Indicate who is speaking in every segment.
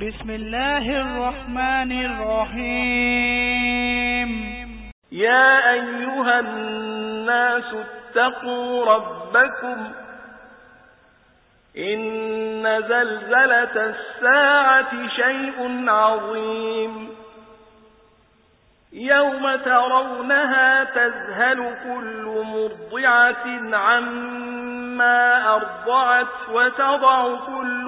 Speaker 1: بسم الله الرحمن الرحيم.
Speaker 2: يا أيها الناس اتقوا ربكم. إن زلزلة الساعة شيء عظيم. يوم ترونها تذهل كل مرضعة عما أرضعت وتضع كل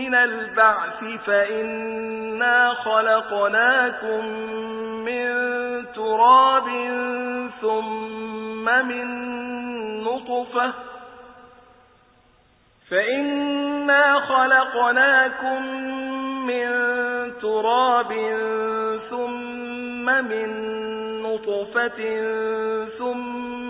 Speaker 2: من البعث فإنا خلقناكم من تراب ثم من نطفة فإنا خلقناكم من تراب ثم من نطفة ثم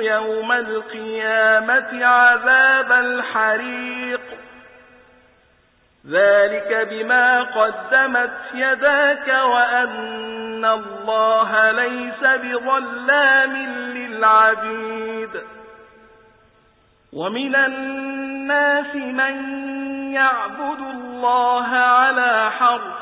Speaker 2: يوم القيامة عذاب الحريق. ذلك بما قدمت يداك وأن الله ليس بظلام للعبيد. ومن الناس من يعبد الله على حرف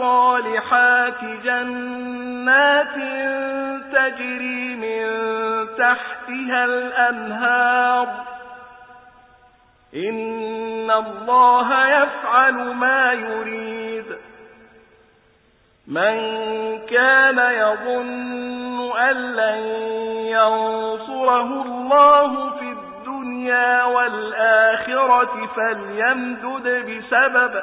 Speaker 2: الصالحات جنات تجري من تحتها الأنهار. إن الله يفعل ما يريد. من كان يظن أن لن ينصره الله في الدنيا والآخرة فليمدد بسبب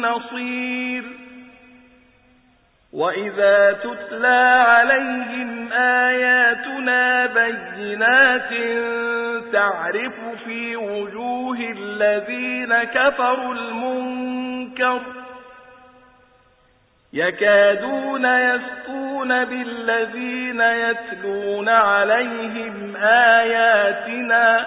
Speaker 2: نصير وإذا تتلى عليهم آياتنا بينات تعرف في وجوه الذين كفروا المنكر يكادون يسقون بالذين يتلون عليهم آياتنا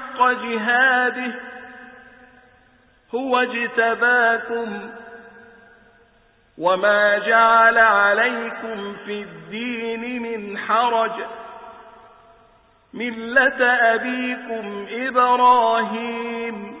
Speaker 2: جهاده هو اجتباكم وما جعل عليكم في الدين من حرج ملة أبيكم إبراهيم